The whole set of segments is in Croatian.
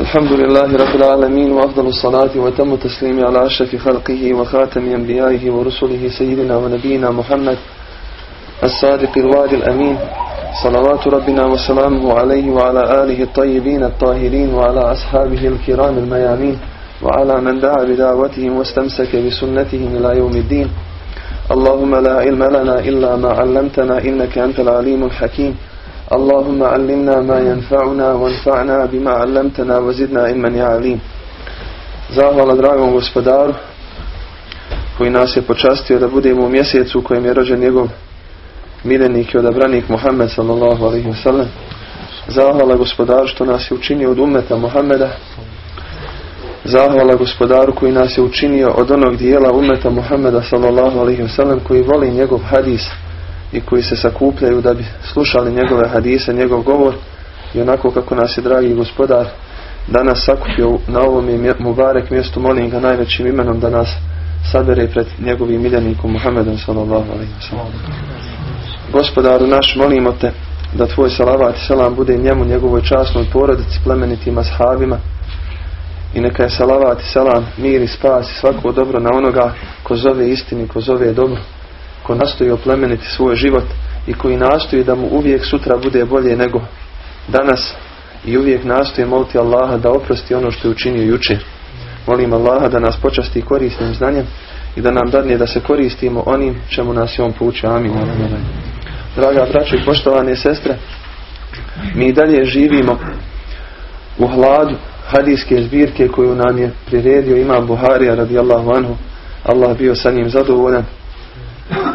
الحمد لله رب العالمين وأفضل الصلاة وتم التسليم على أشرف خلقه وخاتم أنبيائه ورسله سيدنا ونبينا محمد الصادق الوعد الأمين صلوات ربنا وسلامه عليه وعلى آله الطيبين الطاهرين وعلى أصحابه الكرام الميامين وعلى من دعا بدعوتهم واستمسك بسنتهم إلى يوم الدين اللهم لا علم لنا إلا ما علمتنا إنك أنت العليم الحكيم اللهم علمنا ما ينفعنا وانفعنا بما علمتنا وزدنا علما يا عليم Zahvala dragom gospodaru koji nas je počastio da budemo u mjesecu u kojem je rođen njegov miljenik i odabranik Muhammed sallallahu alaihi wasallam. Zahvala gospodaru što nas je učinio od umeta Muhammeda. Zahvala gospodaru koji nas je učinio od onog dijela umeta Muhammeda sallallahu alaihi wasallam koji voli njegov hadis i koji se sakupljaju da bi slušali njegove hadise, njegov govor i onako kako nas je dragi gospodar danas sakupio na ovom Mubarek mjestu molim ga najvećim imenom da nas sabere pred njegovim miljenikom Muhammedom sallallahu alaihi Gospodaru naš molimo te da tvoj salavat i salam bude njemu, njegovoj časnoj porodici, plemenitim ashabima i neka je salavat i salam, mir i spas i svako dobro na onoga ko zove istini, ko zove dobro ko nastoji oplemeniti svoj život i koji nastoji da mu uvijek sutra bude bolje nego danas i uvijek nastoji moliti Allaha da oprosti ono što je učinio jučer. Molim Allaha da nas počasti korisnim znanjem i da nam dadne da se koristimo onim čemu nas je on poučio. Amin. Draga braćo i poštovane sestre, mi dalje živimo u hladu hadijske zbirke koju nam je priredio imam Buharija radijallahu anhu. Allah bio sa njim zadovoljan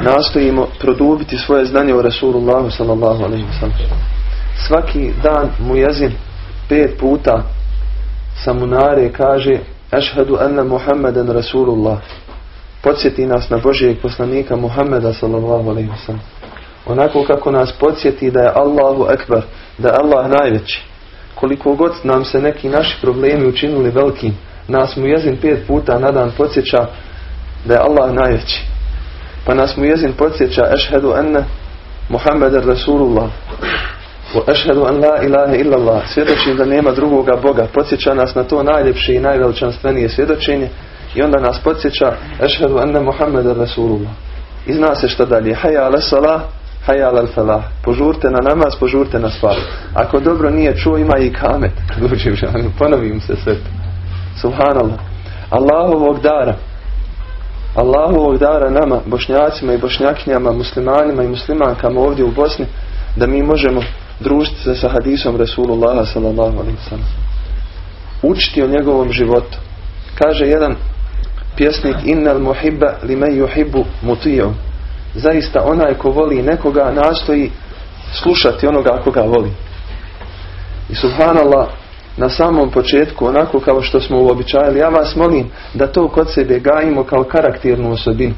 nastojimo produbiti svoje znanje o Rasulullahu sallallahu alaihi Svaki dan mu jezin pet puta samunare kaže Ašhadu anna Muhammeden Rasulullah podsjeti nas na Božijeg poslanika Muhammeda sallallahu alaihi Onako kako nas podsjeti da je Allahu ekbar, da je Allah najveći. Koliko god nam se neki naši problemi učinili velikim, nas mu jezin pet puta na dan podsjeća da je Allah najveći. Pa nas mu jezin podsjeća ešhedu enne Muhammeden Rasulullah. Wa ešhedu an la ilaha illallah. Svjedočim da nema drugoga Boga. Podsjeća nas na to najljepše i najveličanstvenije svjedočenje. I onda nas podsjeća ešhedu enne Muhammeden Rasulullah. I zna se što dalje. Haja ala salah haja ala falah požurte na namaz požurte na spad ako dobro nije čuo ima i kamet. Kad uđe ponovim se sve subhanallah. Allahovog dara Allahovog dara nama, bošnjacima i bošnjakinjama, muslimanima i muslimankama ovdje u Bosni, da mi možemo družiti se sa hadisom Rasulullaha sallallahu alaihi sallam. Učiti o njegovom životu. Kaže jedan pjesnik innal muhibba li me yuhibbu mutiju. Zaista onaj ko voli nekoga nastoji slušati onoga koga voli. I subhanallah na samom početku, onako kao što smo uobičajali, ja vas molim da to kod sebe gajimo kao karakternu osobinu.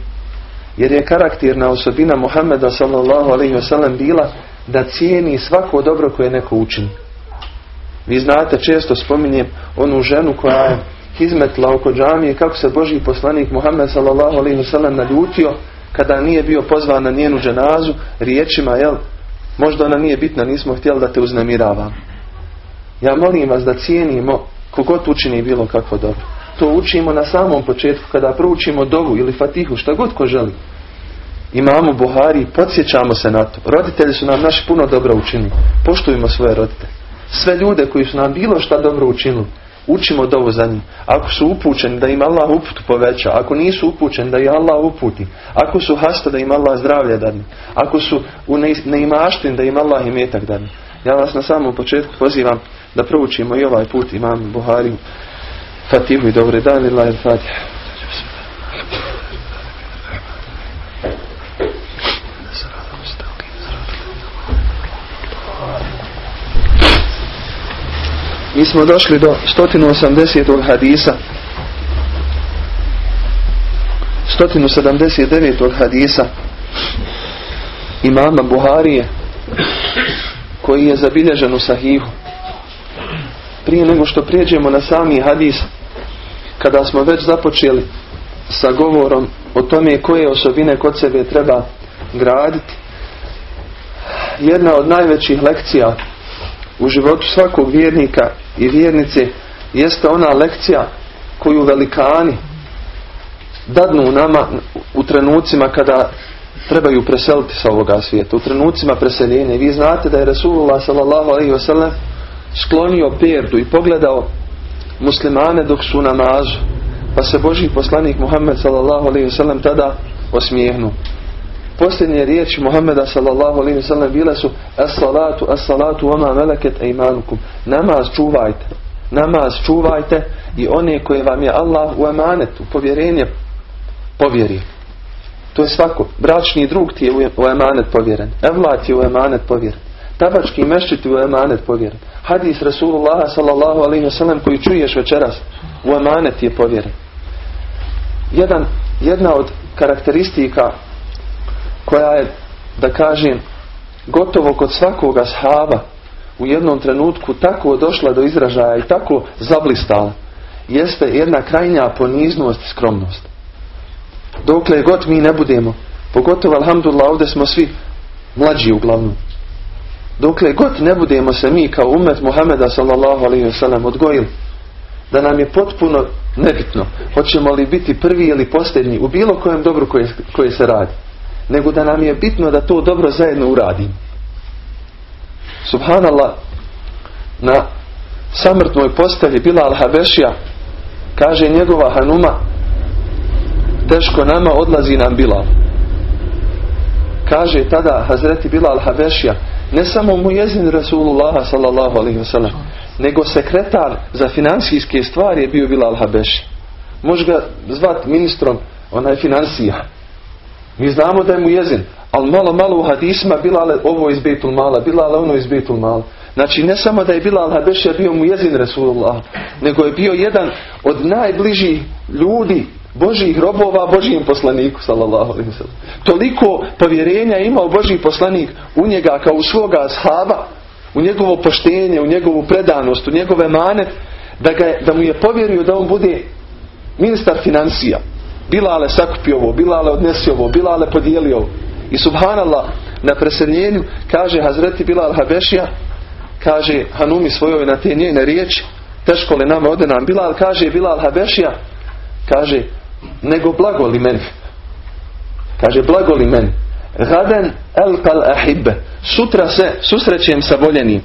Jer je karakterna osobina Muhammeda sallallahu alaihi wasallam bila da cijeni svako dobro koje neko učini. Vi znate, često spominjem onu ženu koja je izmetla oko džamije kako se Boži poslanik Muhammed sallallahu alaihi wasallam naljutio kada nije bio pozvan na njenu dženazu riječima, jel, možda ona nije bitna, nismo htjeli da te uznemiravamo. Ja molim vas da cijenimo kogod učini bilo kako dobro. To učimo na samom početku kada proučimo dovu ili fatihu, šta god ko želi. Imamo Buhari, podsjećamo se na to. Roditelji su nam naši puno dobro učinili. Poštujemo svoje roditelje. Sve ljude koji su nam bilo šta dobro učinili, učimo dovu za njih. Ako su upućeni da im Allah uputu poveća, ako nisu upućeni da ih Allah uputi, ako su hasta da im Allah zdravlje dadne, ako su u neimaštini da im Allah imetak dadne. Ja vas na samom početku pozivam da proučimo i ovaj put imam Buhari Fatihu i dobre dan i lajr Fatiha. Mi smo došli do 180. hadisa 179. hadisa imama Buharije koji je zabilježen u sahihu prije nego što prijeđemo na sami hadis, kada smo već započeli sa govorom o tome koje osobine kod sebe treba graditi, jedna od najvećih lekcija u životu svakog vjernika i vjernice jeste ona lekcija koju velikani dadnu nama u trenucima kada trebaju preseliti sa ovoga svijeta. U trenucima preseljenja. Vi znate da je Rasulullah sallallahu sklonio perdu i pogledao muslimane dok su namazu. Pa se Boži poslanik Muhammed wasallam tada osmijehnu. Posljednje riječi Muhammeda wasallam bile su as salatu as salatu vama meleket eimanukum. Namaz čuvajte. Namaz čuvajte i one koje vam je Allah u emanetu, povjerenje povjeri. To je svako. Bračni drug ti je u emanet povjeren. Evlat je u emanet povjeren. Tabački mešćit u emanet povjeren. Hadis Rasulullah sallallahu alaihi wasallam koji čuješ večeras u emanet je povjeren. Jedan, jedna od karakteristika koja je, da kažem, gotovo kod svakoga shaba u jednom trenutku tako došla do izražaja i tako zablistala, jeste jedna krajnja poniznost i skromnost. Dokle god mi ne budemo, pogotovo alhamdulillah ovdje smo svi mlađi uglavnom. Dokle god ne budemo se mi kao umet Muhameda sallallahu alaihi wasallam odgojili, da nam je potpuno nebitno hoćemo li biti prvi ili posljednji u bilo kojem dobru koje, koje se radi nego da nam je bitno da to dobro zajedno uradimo. Subhanallah, na samrtnoj postavi Bilal Habešija kaže njegova Hanuma teško nama odlazi nam Bilal. Kaže tada Hazreti Bilal Habešija ne samo mu jezin Rasulullah sallallahu alaihi wasallam nego sekretar za financijske stvari je bio Bilal Habeši. Može ga zvat ministrom onaj financija mi znamo da je mu jezin, ali malo malo u hadisma Bilal ovo iz Betul Mala, Bilal ono iz Betul Mala. Znači ne samo da je Bilal Habešija bio mu jezin Resulullah, nego je bio jedan od najbližih ljudi Božih robova Božijem poslaniku sallallahu Toliko povjerenja je imao Božji poslanik u njega kao u svoga ashaba, u njegovo poštenje, u njegovu predanost, u njegove mane, da, ga da mu je povjerio da on bude ministar financija. Bilale sakupi ovo, Bilale odnesi ovo, Bilale podijeli ovo. I subhanallah, na preseljenju kaže Hazreti Bilal Habešija, kaže Hanumi svojoj na te njene riječi, teško li nama ode nam Bilal, kaže Bilal Habešija, kaže, nego blagoli meni. Kaže, blagoli meni. Gaden kal ahibbe. Sutra se susrećem sa voljenim.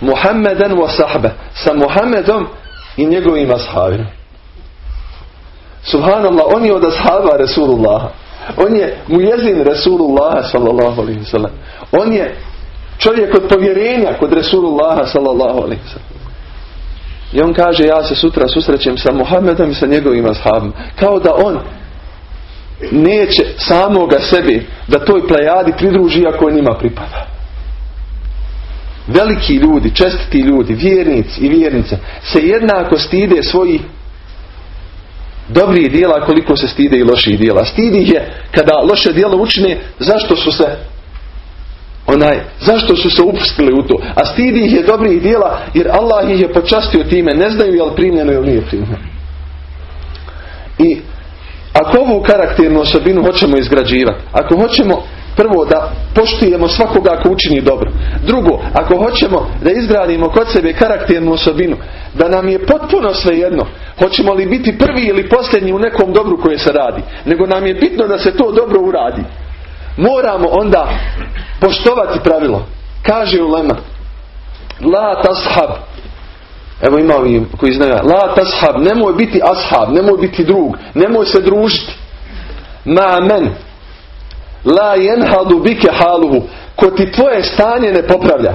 Muhammeden wa sahbe. Sa Muhammedom i njegovim ashabima. Subhanallah, on je od ashaba Resulullaha. On je mujezin Resulullaha sallallahu alaihi sallam. On je čovjek od povjerenja kod Resulullaha sallallahu alaihi sallam. I on kaže ja se sutra susrećem sa Muhammedom i sa njegovim ashabom. Kao da on neće samoga sebi da toj plejadi pridruži ako njima pripada. Veliki ljudi, čestiti ljudi, vjernici i vjernice se jednako stide svojih dobrih dijela koliko se stide i loših dijela. Stidi je kada loše dijelo učine zašto su se onaj, zašto su se upustili u to. A stidi ih je dobrih dijela jer Allah ih je počastio time. Ne znaju je li primljeno ili nije primljeno. I ako ovu karakternu osobinu hoćemo izgrađivati, ako hoćemo prvo da poštujemo svakoga ako učini dobro. Drugo, ako hoćemo da izgradimo kod sebe karakternu osobinu, da nam je potpuno svejedno hoćemo li biti prvi ili posljednji u nekom dobru koje se radi, nego nam je bitno da se to dobro uradi. Moramo onda poštovati pravilo. Kaže Ulema, la tashab, evo ima ovim koji znaju, la tashab, nemoj biti ashab, nemoj biti drug, nemoj se družiti. Ma men, La jenhadu bike haluhu. Ko ti tvoje stanje ne popravlja.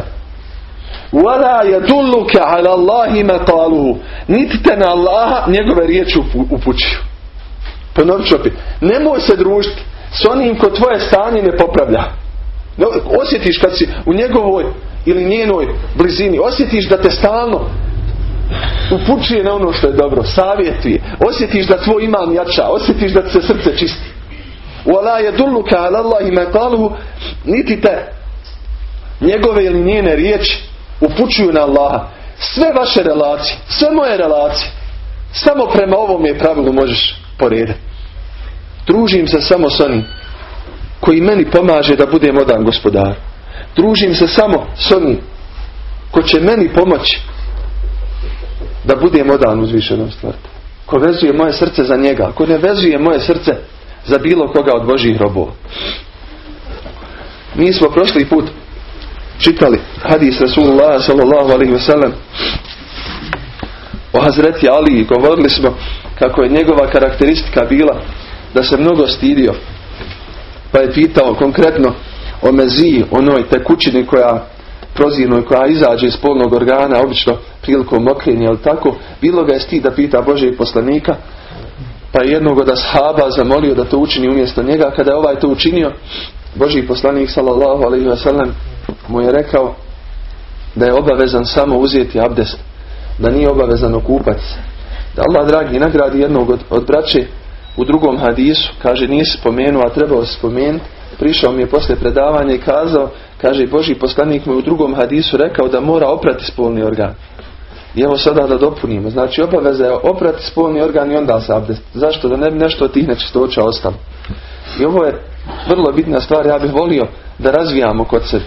Wala yadulluka ala Allahi maqaluhu. Niti te na Allaha njegove riječi upućuju. Ponovit ću. Nemoj se družiti s onim ko tvoje stanje ne popravlja. Osjetiš kad si u njegovoj ili njenoj blizini, osjetiš da te stalno upućuje na ono što je dobro, savjetuje, osjetiš da tvoj imam jača, osjetiš da se srce čisti. Wala yadulluka ala Allahi maqaluhu niti te njegove ili njene riječi upućuju na Allaha. Sve vaše relacije, sve moje relacije, samo prema ovom je pravilu možeš porediti. Družim se samo s onim koji meni pomaže da budem odan gospodar. Družim se samo s onim ko će meni pomoći da budem odan uzvišenom stvrtu. Ko vezuje moje srce za njega. Ko ne vezuje moje srce za bilo koga od Božih robova. Mi smo prošli put čitali hadis Rasulullah sallallahu alaihi wasallam o Hazreti Ali i govorili smo kako je njegova karakteristika bila da se mnogo stidio. Pa je pitao konkretno o meziji, onoj tekućini koja prozirnoj koja izađe iz polnog organa, obično prilikom mokrenja, ali tako, bilo ga je stid da pita Božeg poslanika, pa je jednog od ashaba zamolio da to učini umjesto njega. Kada je ovaj to učinio, Boži poslanik sallallahu alaihi wa sallam mu je rekao da je obavezan samo uzeti abdest, da nije obavezan okupati se. Da Allah dragi nagradi jednog od, od braće u drugom hadisu, kaže nisi spomenuo, a trebao spomenuti, prišao mi je poslije predavanja i kazao, kaže Boži poslanik mu u drugom hadisu rekao da mora oprati spolni organ. I evo sada da dopunimo. Znači obaveza je oprati spolni organ i onda se abdest. Zašto? Da ne bi nešto od tih nečistoća ostalo. I ovo je vrlo bitna stvar. Ja bih volio da razvijamo kod sebe.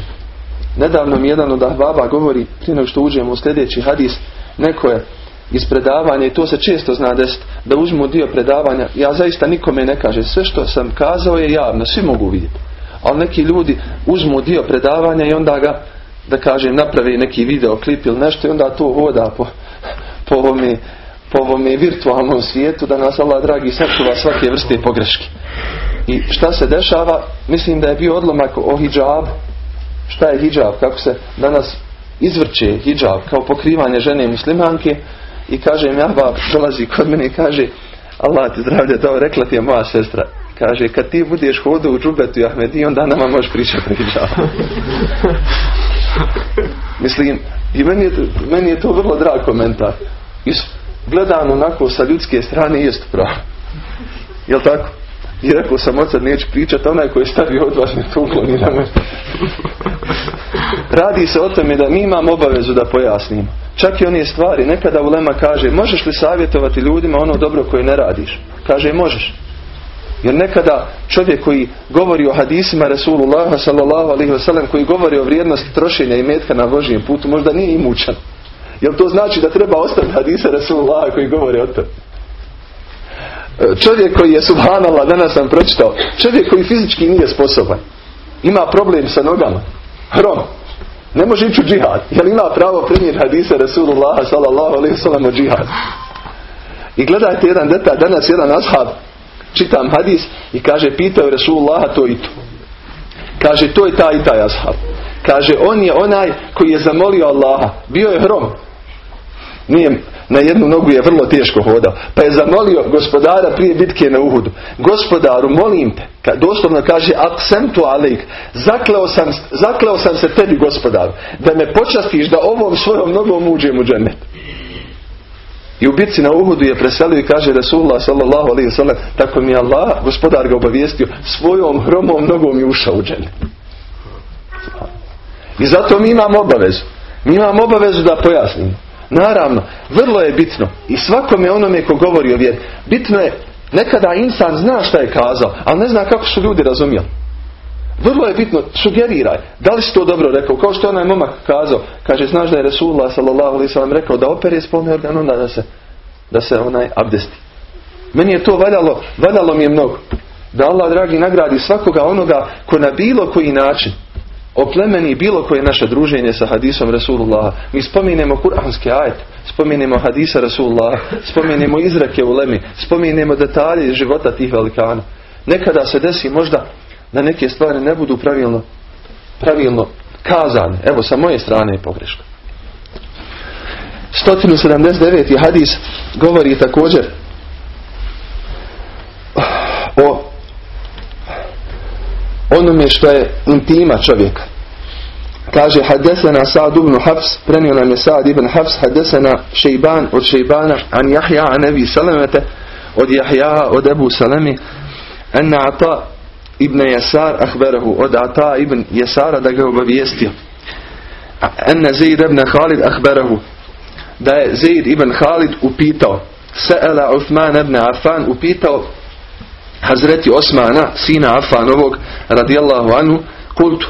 Nedavno mi jedan od ahbaba govori, prije nego što uđemo u sljedeći hadis, neko je iz predavanja i to se često zna desiti, da uzmu dio predavanja. Ja zaista nikome ne kaže. Sve što sam kazao je javno, svi mogu vidjeti. Ali neki ljudi uzmu dio predavanja i onda ga, da kažem, naprave neki video klip ili nešto i onda to voda po, po ovome po ovome virtualnom svijetu da nas Allah dragi sačuva svake vrste pogreške. I šta se dešava? Mislim da je bio odlomak o hijabu. Šta je hijab? Kako se danas izvrće hijab kao pokrivanje žene muslimanke i kaže mi Ahbab dolazi kod mene i kaže Allah ti zdravlje dao, rekla ti je moja sestra. Kaže, kad ti budeš hodu u džubetu i Ahmedi, onda nama možeš pričati hijabu. Mislim, i meni je, meni je to vrlo drag komentar. I gledano onako sa ljudske strane jest pravo. Jel tako? I rekao sam oca neću pričati, onaj koji je stavio odvažne to ukloni Radi se o tome da mi imamo obavezu da pojasnimo. Čak i one stvari, nekada Ulema kaže, možeš li savjetovati ljudima ono dobro koje ne radiš? Kaže, možeš. Jer nekada čovjek koji govori o hadisima Rasulullah sallallahu alaihi wasallam, koji govori o vrijednosti trošenja i metka na Božijem putu, možda nije imućan. Jel to znači da treba ostati hadisa Rasulullah koji govori o tome? Čovjek koji je subhanallah, danas sam pročitao, čovjek koji fizički nije sposoban, ima problem sa nogama, hrom, ne može ići u džihad, jer ima pravo primjer hadisa Rasulullah sallallahu alaihi sallam o džihad. I gledajte jedan detalj, danas jedan ashab, čitam hadis i kaže, pitao Rasulullah to i to. Kaže, to je taj i taj ashab. Kaže, on je onaj koji je zamolio Allaha, bio je hrom, nije, na jednu nogu je vrlo teško hodao. Pa je zamolio gospodara prije bitke na Uhudu. Gospodaru, molim te, doslovno kaže, aksentu alik, zakleo sam, zakleo sam se tebi gospodaru, da me počastiš da ovom svojom nogom uđem u džennet. I u bitci na Uhudu je preselio i kaže Rasulullah sallallahu alaihi sallam, tako mi je Allah, gospodar ga obavijestio, svojom hromom nogom je ušao u džennet. I zato mi imamo obavezu. Mi imamo obavezu da pojasnimo. Naravno, vrlo je bitno i svakome onome ko govori o vjeri, bitno je nekada insan zna šta je kazao, ali ne zna kako su ljudi razumjeli. Vrlo je bitno, sugeriraj. Da li si to dobro rekao? Kao što je onaj momak kazao. Kaže, znaš da je Resulullah s.a.v. rekao da opere spolni organ, onda da se, da se onaj abdesti. Meni je to valjalo, valjalo mi je mnogo. Da Allah, dragi, nagradi svakoga onoga ko na bilo koji način oplemeni bilo koje naše druženje sa hadisom Rasulullah. Mi spominjemo kuranske ajet, spominjemo hadisa Rasulullah, spominjemo izrake u lemi, spominjemo detalje života tih velikana. Nekada se desi možda da neke stvari ne budu pravilno, pravilno kazane. Evo, sa moje strane je pogreška. 179. hadis govori također o onome što je intima čovjeka. Kaže hadesena Sa'd ibn Hafs, prenio nam je Sa'd ibn Hafs, hadesena Šejban od Šejbana, an Jahja, an Ebi Salamete, od Jahja, od Ebu Salami, anna Ata ibn Jasar ahberahu, od Ata ibn Jasara da ga obavijestio. Anna Zaid ibn Khalid ahberahu, da je Zaid ibn Khalid upitao, Sa'ala Uthman ibn Affan upitao Hazreti Osmana, sina Afanovog, radijallahu anhu, kultu,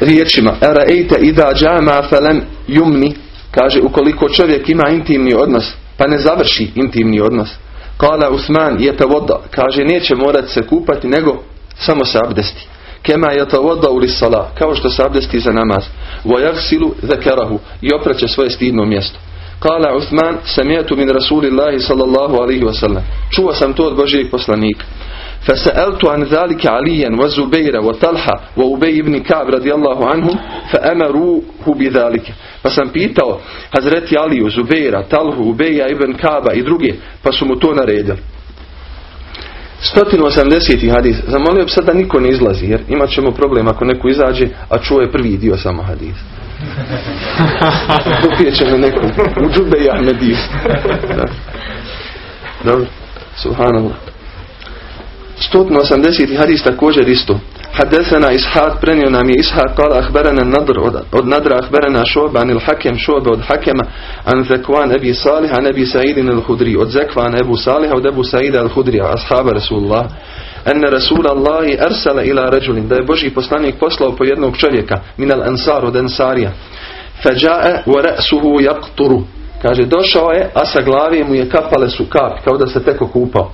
riječima, ejte ida džama felem jumni, Kaže, ukoliko čovjek ima intimni odnos, pa ne završi intimni odnos. Kala Usman je voda. Kaže, neće morati se kupati, nego samo se abdesti. Kema je voda u. Kao što se abdesti za namaz. Vojaksilu zakarahu. I opraće svoje stidno mjesto. Kala Uthman, samijetu min Rasulillahi sallallahu alaihi wasallam. Čuo sam to od Božijeg poslanika. فسألت عن ذلك عليا وزبير وطلحة وأبي بن كعب رضي الله عنهم فأمروه بذلك pa sam pitao Hazreti Aliju, Zubeira, Talhu, Ubeja, Ibn Kaba i druge pa su mu to naredili 180. hadis zamolio bi sad da niko ne izlazi jer imat ćemo problem ako neko izađe a čuje prvi dio samo hadis Upjeće me neko u džube i Ahmediju. Dobro, subhanallah. 180. hadis također isto. Hadesena Ishaq prenio nam je Ishaq kala ahberana nadr od, od nadra ahberana šoba anil hakem šobe od hakema an zekvan ebi saliha nebi sa'idin al hudri od zekvan ebu saliha od ebu sa'ida al hudri ashaba Rasulullah anna Rasul Allahi arsala ila ređulin. Da je Boži poslanik poslao po jednog čovjeka. Minal ansar od ansarija. Feđa'e wa ra'suhu yaqturu. Kaže, došao je, a sa glavi mu je kapale su kapi, kao da se teko kupao.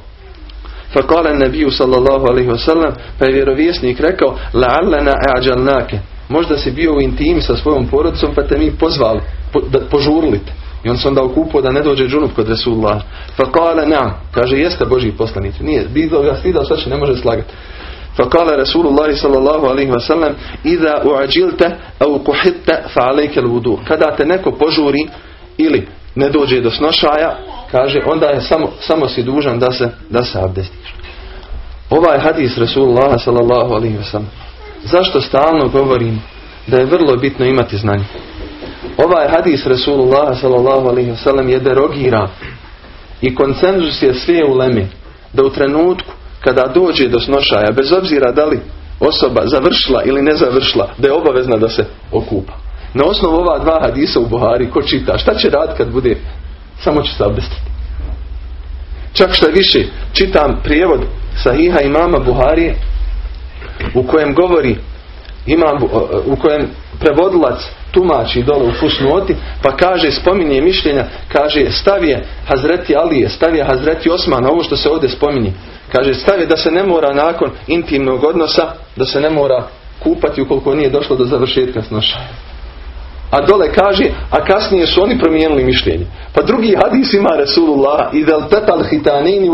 Fakale nebiju sallallahu alaihi wasallam, pa je vjerovjesnik rekao, la'allana a'đalnake. Možda si bio u intimi sa svojom porodcom, pa te mi pozvali, po, da požurlite. I on se onda okupao da ne dođe džunup kod Resulullah. Fa kale na, kaže jeste Boži poslanici. Nije, bilo ga stidao, sad će ne može slagati. Fa kale Resulullah sallallahu alaihi wa sallam Iza uađilte au kuhitte fa alejke vudu. Kada te neko požuri ili ne dođe do snošaja, kaže onda je samo, samo si dužan da se, da se abdestiš. Ovaj hadis Resulullah sallallahu alaihi wa sallam. Zašto stalno govorim da je vrlo bitno imati znanje? Ovaj hadis Rasulullah sallallahu alaihi wasallam je derogira i konsenzus je sve u lemi da u trenutku kada dođe do snošaja bez obzira da li osoba završila ili ne završila da je obavezna da se okupa. Na osnovu ova dva hadisa u Buhari ko čita šta će rad kad bude samo će se abdestiti. Čak što više, čitam prijevod sahiha imama Buharije u kojem govori imam, u kojem prevodilac tumači dole u fusnoti pa kaže, spominje mišljenja kaže stavije Hazreti Alije stavije Hazreti Osmana, ovo što se ovdje spominje. Kaže stavije da se ne mora nakon intimnog odnosa da se ne mora kupati ukoliko nije došlo do završetka snošaja a dole kaže, a kasnije su oni promijenili mišljenje. Pa drugi hadis ima Resulullah i del tetal hitanini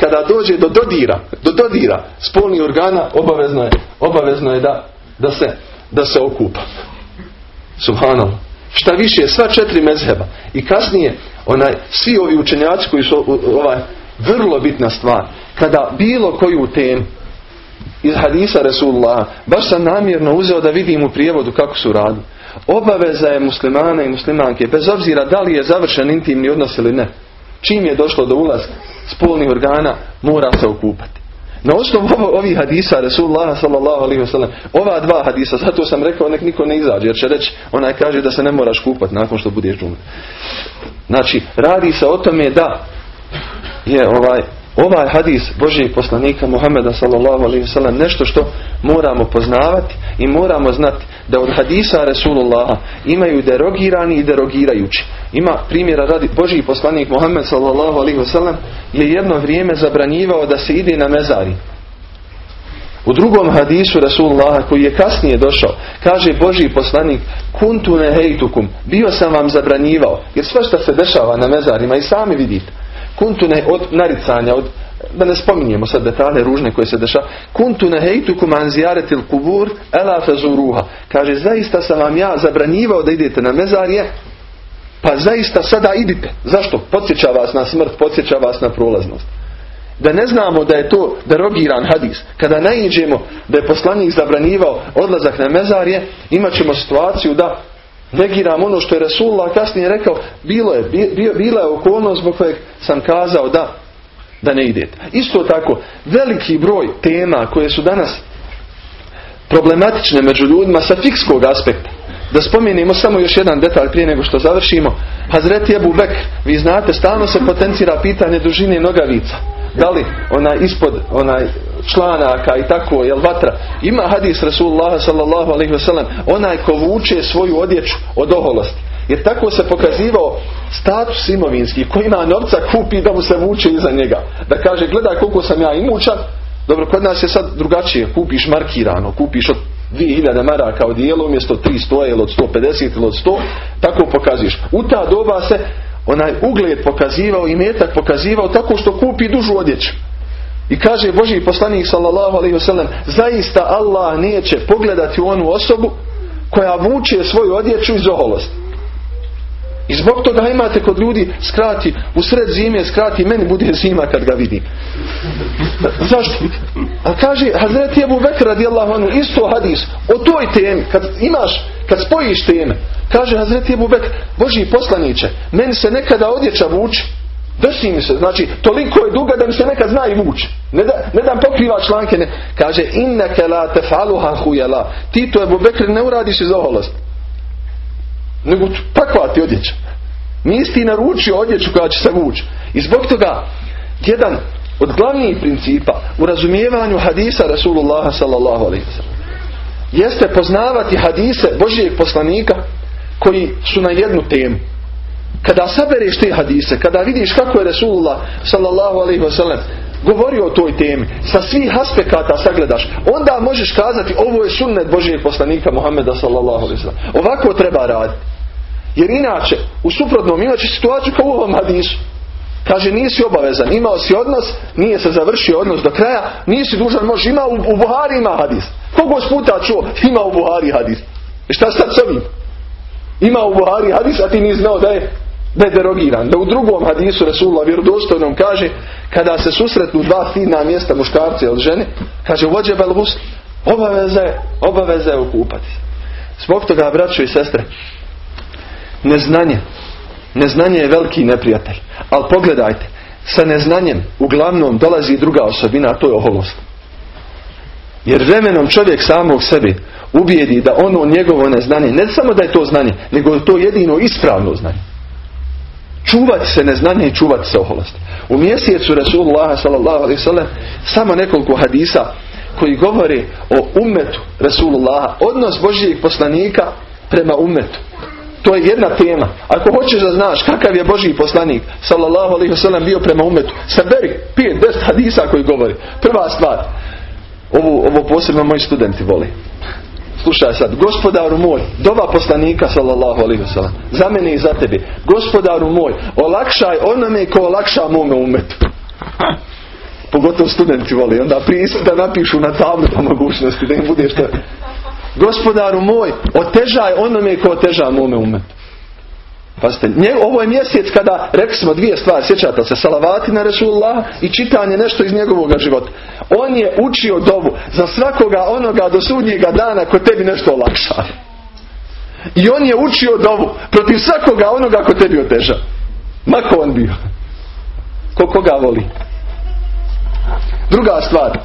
Kada dođe do dodira, do dodira spolni organa, obavezno je, obavezno je da, da, se, da se okupa. Subhanallah. Šta više, sva četiri mezheba. I kasnije, onaj, svi ovi učenjaci koji su ovaj, vrlo bitna stvar. Kada bilo koju temu iz hadisa Resulullah, baš sam namjerno uzeo da vidim u prijevodu kako su radili. Obaveza je muslimana i muslimanke, bez obzira da li je završen intimni odnos ili ne. Čim je došlo do ulaska spolnih organa, mora se okupati. Na osnovu ovih hadisa Rasulullah sallallahu alaihi wasallam, ova dva hadisa, zato sam rekao nek niko ne izađe, jer će reći, onaj kaže da se ne moraš kupati nakon što budeš džumet. Znači, radi se o tome da je ovaj ovaj hadis Božijeg poslanika Muhammeda sallallahu alaihi wasallam nešto što moramo poznavati i moramo znati da od hadisa Resulullaha imaju derogirani i derogirajući. Ima primjera radi Božji poslanik Muhammed sallallahu alaihi wasallam je jedno vrijeme zabranjivao da se ide na mezari. U drugom hadisu Rasulullaha koji je kasnije došao, kaže Božji poslanik kuntu ne hejtukum, bio sam vam zabranjivao, jer sve što se dešava na mezarima i sami vidite kuntu ne, od naricanja, od, da ne spominjemo sad detalje ružne koje se dešava. Kuntu ne hejtu kuman zijaretil kubur ela fezuruha. Kaže, zaista sam vam ja zabranjivao da idete na mezarje, pa zaista sada idite. Zašto? Podsjeća vas na smrt, podsjeća vas na prolaznost. Da ne znamo da je to derogiran hadis. Kada naiđemo da je poslanik zabranjivao odlazak na mezarje, imat ćemo situaciju da negiram ono što je Resulullah kasnije rekao, bilo je, bila je okolnost zbog kojeg sam kazao da, da ne idete. Isto tako, veliki broj tema koje su danas problematične među ljudima sa fikskog aspekta. Da spomenimo samo još jedan detalj prije nego što završimo. Hazreti Ebu Bekr, vi znate, stalno se potencira pitanje dužine nogavica da li onaj ispod onaj članaka i tako, jel vatra. Ima hadis Rasulullah sallallahu alaihi wasallam, onaj ko vuče svoju odjeću od oholosti. Jer tako se pokazivao status imovinski. Ko ima novca kupi da mu se vuče iza njega. Da kaže gledaj koliko sam ja imućan. Dobro, kod nas je sad drugačije. Kupiš markirano, kupiš od 2000 maraka od dijelu umjesto 300 ili od 150 ili od 100. Tako pokazuješ. U ta doba se onaj ugled pokazivao i metak pokazivao tako što kupi dužu odjeću. I kaže Boži poslanik sallallahu alaihi wasallam zaista Allah neće pogledati u onu osobu koja vuče svoju odjeću iz oholosti. I zbog toga imate kod ljudi skrati, u sred zime skrati, meni bude zima kad ga vidim. Zašto? A kaže, Hazreti Abu Bekr radijallahu anhu, isto hadis, o toj temi, kad imaš, kad spojiš teme, kaže Hazreti Abu Bekr, Boži poslaniće, meni se nekada odjeća vuče, Desi mi se, znači toliko je duga da mi se nekad zna i vuče. Ne, da, ne dam pokriva članke, ne. Kaže, inneke la tefaluha hujela. Ti to je Bekr ne uradiš iz oholosti nego takva ti odjeća. Nisi naručio odjeću koja će se vući. I zbog toga, jedan od glavnijih principa u razumijevanju hadisa Rasulullah sallallahu alaihi jeste poznavati hadise Božijeg poslanika koji su na jednu temu. Kada sabereš te hadise, kada vidiš kako je Rasulullah sallallahu alaihi wasallam govorio o toj temi, sa svih aspekata sagledaš, onda možeš kazati ovo je sunnet Božijeg poslanika Muhammeda sallallahu alaihi wasallam. Ovako treba raditi. Jer inače, u suprotnom imaće situaciju kao u ovom hadisu. Kaže nisi obavezan, imao si odnos, nije se završio odnos do kraja, nisi dužan, može, ima u, u Buhari ima hadis. Kogo puta čuo, ima u Buhari hadis. I šta sad s ovim? Ima u Buhari hadis, a ti nisi znao da je, da je derogiran. Da u drugom hadisu Resulullah vjerodostojnom kaže, kada se susretnu dva fina mjesta muškarci ili žene, kaže vođe belgus, obaveza je, obaveza okupati. Zbog toga, braćo i sestre, Neznanje. Neznanje je veliki neprijatelj. Ali pogledajte, sa neznanjem uglavnom dolazi druga osobina, a to je oholost. Jer vremenom čovjek samog sebi ubijedi da ono njegovo neznanje, ne samo da je to znanje, nego to jedino ispravno znanje. Čuvati se neznanje i čuvati se oholost. U mjesecu Rasulullah sallallahu samo nekoliko hadisa koji govore o umetu Rasulullah, odnos Božijeg poslanika prema umetu. To je jedna tema. Ako hoćeš da znaš kakav je Boži poslanik, sallallahu alaihi bio prema umetu, saberi pet, deset hadisa koji govori. Prva stvar, ovo, ovo posebno moji studenti vole. Slušaj sad, gospodaru moj, dova poslanika sallallahu alaihi wasallam, za mene i za tebe. Gospodaru moj, olakšaj onome ko olakša mome umetu. Pogotovo studenti vole. Onda prije da napišu na tablu po mogućnosti, da im bude što Gospodaru moj, otežaj onome ko oteža mome umetu. Pazite, ovo je mjesec kada rekli smo dvije stvari, sjećate se, salavati na Resulullah i čitanje nešto iz njegovog života. On je učio dovu za svakoga onoga do sudnjega dana ko tebi nešto olakša. I on je učio dovu protiv svakoga onoga ko tebi oteža. Mako on bio. Ko koga voli. Druga stvar.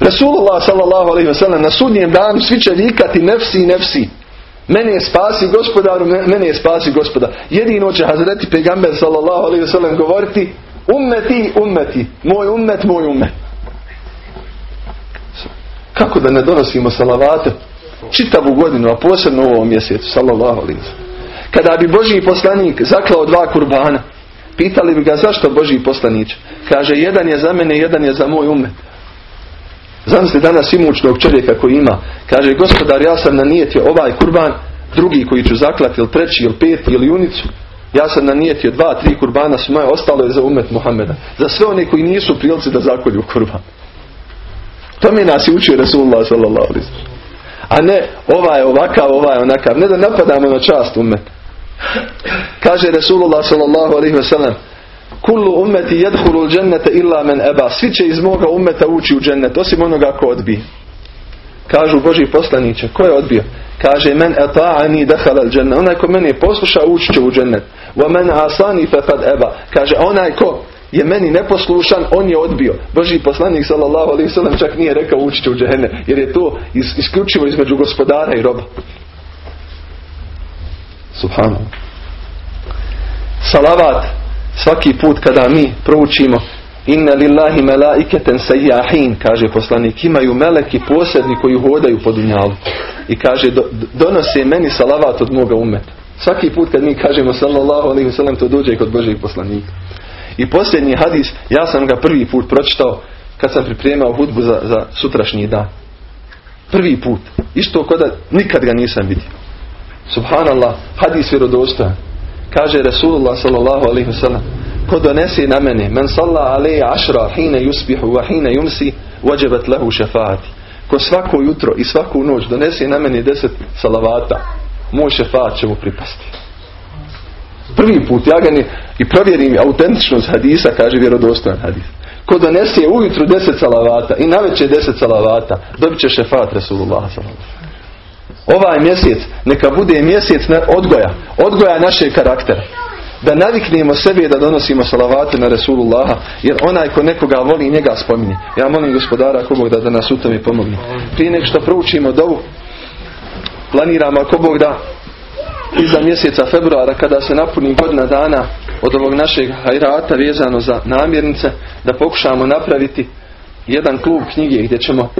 Rasulullah sallallahu alaihi na sudnjem danu svi će vikati nefsi nefsi. Mene je spasi gospodaru, mene je spasi gospoda. Jedino će Hazreti Pegamber sallallahu alaihi govoriti ummeti, ummeti, moj ummet, moj ummet. Kako da ne donosimo salavate čitavu godinu, a posebno u ovom mjesecu, sallallahu alaihi Kada bi Božji poslanik zaklao dva kurbana, pitali bi ga zašto Božji poslanić? Kaže, jedan je za mene, jedan je za moj ummet. Zamislite danas imućnog čovjeka koji ima, kaže gospodar ja sam nanijetio ovaj kurban, drugi koji ću zaklati ili treći ili peti ili unicu, ja sam nanijetio dva, tri kurbana su moje, ostalo je za umet Muhameda. Za sve one koji nisu prilici da zakolju kurban. To mi nas je učio Rasulullah sallallahu A ne ovaj je ovakav, ovaj je onakav. Ne da napadamo na čast umet. Kaže Rasulullah sallallahu alaihi wasallam Kullu ummeti jedhulu džennete illa men eba. Svi će iz moga ummeta ući u džennet, osim onoga ko odbije. Kažu Boži poslaniće, ko je odbio? Kaže, men eta'ani dehala džennet. Onaj ko meni je poslušao, ući će u džennet. Wa men asani fekad eba. Kaže, onaj ko je meni neposlušan, on je odbio. Boži poslanik sallallahu alaihi sallam čak nije rekao ući će u džennet, jer je to isključivo između gospodara i roba. Subhanallah. Salavat svaki put kada mi proučimo Inna lillahi melaiketen sayyahin kaže poslanik imaju meleki posebni koji hodaju po dunjalu i kaže donose meni salavat od moga umeta Svaki put kad mi kažemo sallallahu alaihi wasallam to dođe kod Božeg poslanika. I posljednji hadis, ja sam ga prvi put pročitao kad sam pripremao hudbu za, za sutrašnji dan. Prvi put. Isto kod da nikad ga nisam vidio. Subhanallah, hadis vjerodostojan. Kaže Rasulullah sallallahu alaihi wasallam ko donese na mene men salla alaihi ašra hine yusbihu wa hine yumsi wajabat lehu šefati. Ko svako jutro i svaku noć donese na mene deset salavata, moj šefat će mu pripasti. Prvi put ja ga ne, i provjerim autentičnost hadisa, kaže vjerodostojan hadis. Ko donese ujutru deset salavata i naveče deset salavata, dobit će šefat Rasulullah Ovaj mjesec neka bude mjesec odgoja, odgoja našeg karaktera. Da naviknemo sebi da donosimo salavate na Resulullaha, jer onaj ko nekoga voli njega spominje. Ja molim gospodara ako Bog da, da nas u tome pomogne. Prije nek što proučimo dovu, planiramo ako Bog da iza mjeseca februara kada se napuni godina dana od ovog našeg hajrata vezano za namirnice da pokušamo napraviti jedan klub knjige gdje ćemo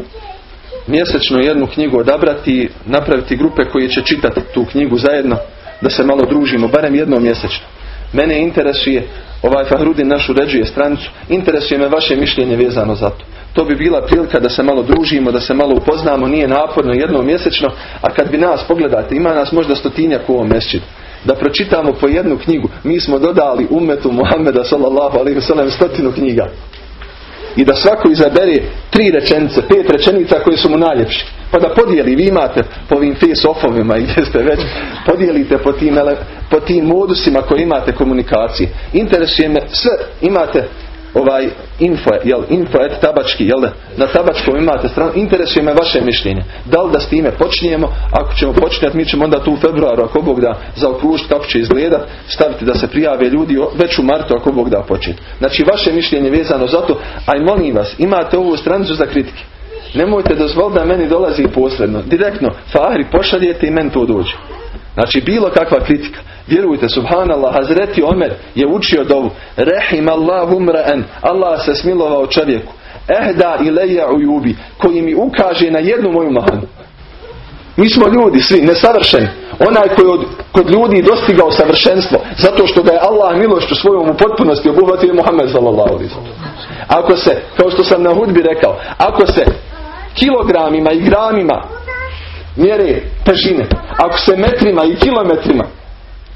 mjesečno jednu knjigu odabrati napraviti grupe koje će čitati tu knjigu zajedno da se malo družimo, barem jednom mjesečno. Mene interesuje, ovaj Fahrudin naš uređuje stranicu, interesuje me vaše mišljenje vezano za to. To bi bila prilika da se malo družimo, da se malo upoznamo, nije naporno jednom mjesečno, a kad bi nas pogledate, ima nas možda stotinjak u ovom mjesečidu da pročitamo po jednu knjigu. Mi smo dodali umetu Muhammeda sallallahu stotinu knjiga. I da svako izabere tri rečenice, pet rečenica koje su mu najljepše. Pa da podijeli, vi imate po ovim face-offovima i gdje ste već, podijelite po tim, po tim modusima koje imate komunikacije. Interesuje me, sve imate ovaj info, jel, info et tabački, jel na tabačkom imate stranu, interesuje me vaše mišljenje. Da li da s time počinjemo, ako ćemo počinjati, mi ćemo onda tu u februaru, ako Bog da zaokružiti kako će izgledat, staviti da se prijave ljudi već u martu, ako Bog da početi. Znači vaše mišljenje vezano za to, aj molim vas, imate ovu stranicu za kritike. Nemojte dozvoliti da meni dolazi posredno, direktno, Fahri pošaljete i meni to dođe. Znači bilo kakva kritika. Vjerujte, subhanallah, Hazreti Omer je učio dovu. Rahim Allahum ra'an. Allah se smilovao čovjeku. Ehda ileja ujubi. Koji mi ukaže na jednu moju mahanu. Mi smo ljudi, svi, nesavršeni. Onaj koji od, kod ljudi dostigao savršenstvo. Zato što ga je Allah milošću svojom u potpunosti obuhvatio Muhammed sallallahu Ako se, kao što sam na hudbi rekao, ako se kilogramima i gramima mjere težine, ako se metrima i kilometrima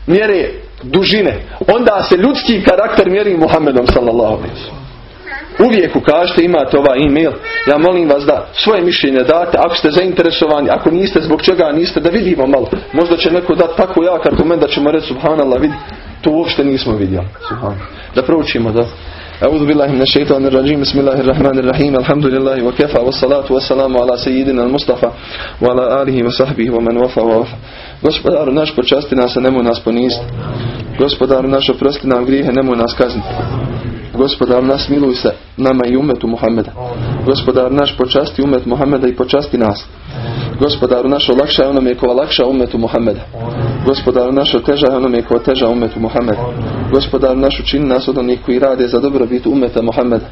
mjere dužine, onda se ljudski karakter mjeri Muhammedom sallallahu Uvijek ukažite, imate ovaj e-mail. Ja molim vas da svoje mišljenje date. Ako ste zainteresovani, ako niste, zbog čega niste, da vidimo malo. Možda će neko dati tako jak argument da ćemo reći subhanallah, vidi. To uopšte nismo vidjeli. Da proučimo da. أعوذ بالله من الشيطان الرجيم بسم الله الرحمن الرحيم الحمد لله وكفى والصلاة والسلام على سيدنا المصطفى وعلى آله وصحبه ومن وفى ووفى Gospodaru naš počasti nas, a nemoj nas poniziti. Gospodaru naš oprosti nam grijehe, nemoj nas kazniti. Gospodar nas miluj se nama i umetu Muhammeda. Gospodar naš počasti umet Muhammeda i počasti nas. Gospodaru naš olakšaj onome ko olakša umetu Muhammeda. Gospodaru naš otežaj onome ko oteža umetu Muhammeda. Gospodaru naš učini nas od onih koji rade za dobrobit umeta Muhammeda.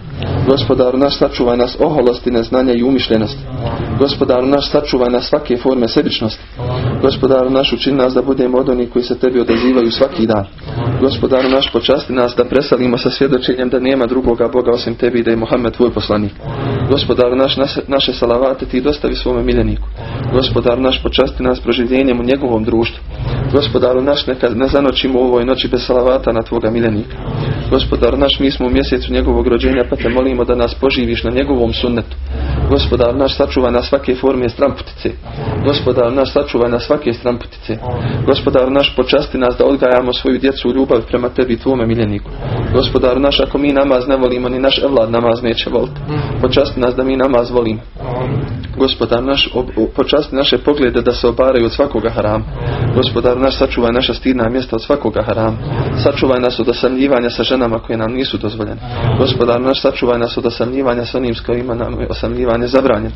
Gospodaru naš sačuvaj nas oholosti, neznanja i umišljenosti. Gospodaru naš sačuvaj nas svake forme sebičnosti. Gospodaru naš učini nas da budemo od onih koji se tebi odazivaju svaki dan. Gospodaru naš počasti nas da presalimo sa svjedočenjem da nema drugoga Boga osim tebi i da je Muhammed tvoj poslanik. Gospodaru naš, naše salavate ti dostavi svome miljeniku. Gospodaru naš počasti nas proživljenjem u njegovom društvu. Gospodaru naš neka ne zanoćimo u ovoj noći bez salavata na tvoga miljenika. Gospodaru naš mi smo u mjesecu njegovog rođenja pa molimo da nas poživiš na njegovom sunnetu. Gospodar naš sačuvaj na svake forme stramputice. Gospodar naš sačuvaj na svake stramputice. Gospodar naš počasti nas da odgajamo svoju djecu u ljubav prema tebi i tvome miljeniku. Gospodar naš ako mi namaz ne volimo ni naš evlad namaz neće voliti. Počasti nas da mi namaz volimo. Gospodar naš počasti naše poglede da se obaraju od svakoga harama. Gospodar naš sačuvaj naša stidna mjesta od svakoga harama. Sačuvaj nas od osamljivanja sa ženama koje nam nisu dozvoljene. Gospodar naš sačuvaj nas od osamljivanja sa onim s kojima nam osamljivanje zabranjeno.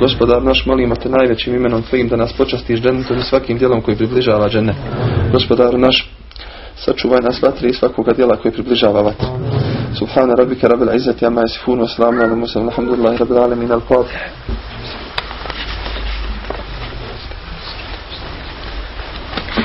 Gospodar naš molimo te najvećim imenom tvojim da nas počastiš džennetom i svakim djelom koji približava žene. Gospodar naš sačuvaj nas vatri i svakoga djela koji približava vatri. Subhana rabbika rabbil izzati amma yasifun wa salamun ala mursalin alhamdulillahi rabbil alamin al-fatih.